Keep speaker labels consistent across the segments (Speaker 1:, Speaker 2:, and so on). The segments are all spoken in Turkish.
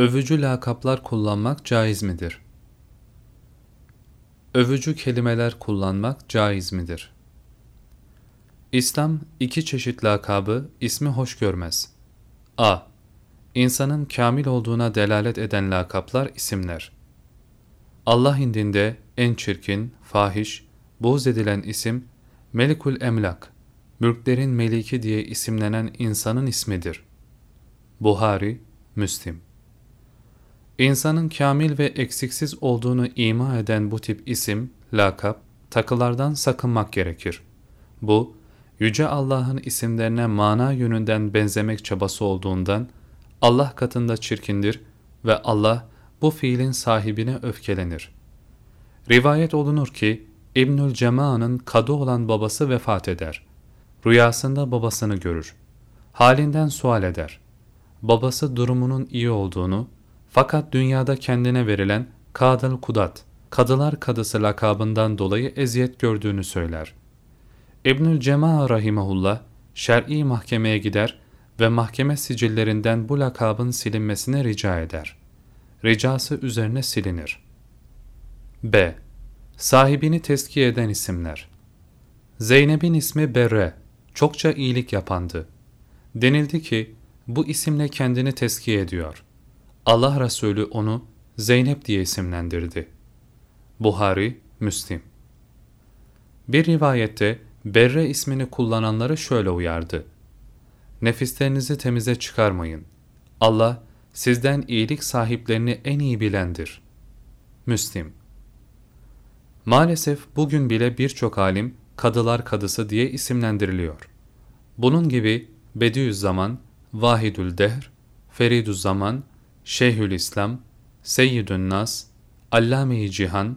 Speaker 1: Övücü lakaplar kullanmak caiz midir? Övücü kelimeler kullanmak caiz midir? İslam iki çeşit lakabı ismi hoş görmez. a. İnsanın kamil olduğuna delalet eden lakaplar isimler. Allah indinde en çirkin, fahiş, boz edilen isim Melikul Emlak, mülklerin meliki diye isimlenen insanın ismidir. Buhari, Müslim İnsanın kamil ve eksiksiz olduğunu ima eden bu tip isim, lakap, takılardan sakınmak gerekir. Bu, Yüce Allah'ın isimlerine mana yönünden benzemek çabası olduğundan, Allah katında çirkindir ve Allah bu fiilin sahibine öfkelenir. Rivayet olunur ki, İbnül Cema'nın kadı olan babası vefat eder. Rüyasında babasını görür. Halinden sual eder. Babası durumunun iyi olduğunu, fakat dünyada kendine verilen Kadıl Kudat, Kadılar Kadısı lakabından dolayı eziyet gördüğünü söyler. İbnül Cema rahimahullah, şer'i mahkemeye gider ve mahkeme sicillerinden bu lakabın silinmesine rica eder. Ricası üzerine silinir. B. Sahibini tezkiye eden isimler Zeynep'in ismi Berre, çokça iyilik yapandı. Denildi ki, bu isimle kendini tezkiye ediyor. Allah Resulü onu Zeynep diye isimlendirdi. Buhari, Müslim Bir rivayette Berre ismini kullananları şöyle uyardı. Nefislerinizi temize çıkarmayın. Allah sizden iyilik sahiplerini en iyi bilendir. Müslim Maalesef bugün bile birçok alim kadılar kadısı diye isimlendiriliyor. Bunun gibi Bediüzzaman, Vahidül Dehr, Feridüzzaman, Şeyhülislam, Seyyidün Nas, Allame-i Cihan,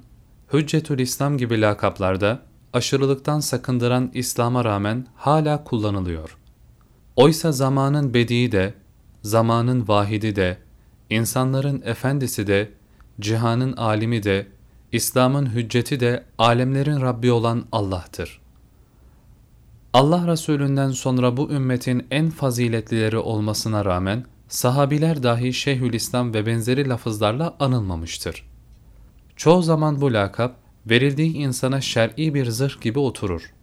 Speaker 1: Hüccetül İslam gibi lakaplarda aşırılıktan sakındıran İslam'a rağmen hala kullanılıyor. Oysa zamanın bediği de, zamanın vahidi de, insanların efendisi de, cihanın alimi de, İslam'ın hücceti de alemlerin Rabbi olan Allah'tır. Allah Resulünden sonra bu ümmetin en faziletlileri olmasına rağmen sahabiler dahi Şeyhülislam ve benzeri lafızlarla anılmamıştır. Çoğu zaman bu lakap verildiği insana şer'i bir zırh gibi oturur.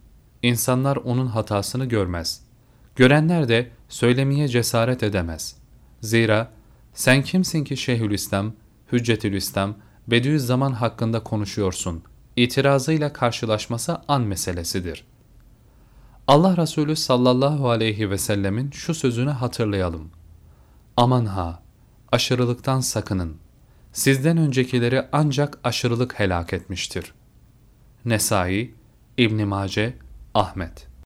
Speaker 1: İnsanlar onun hatasını görmez. Görenler de söylemeye cesaret edemez. Zira sen kimsin ki Şeyhülislam, Hüccetülislam, Bediüzzaman hakkında konuşuyorsun. İtirazıyla karşılaşması an meselesidir. Allah Resulü sallallahu aleyhi ve sellemin şu sözünü hatırlayalım. Aman ha! Aşırılıktan sakının. Sizden öncekileri ancak aşırılık helak etmiştir. Nesai, İbn Mace, Ahmet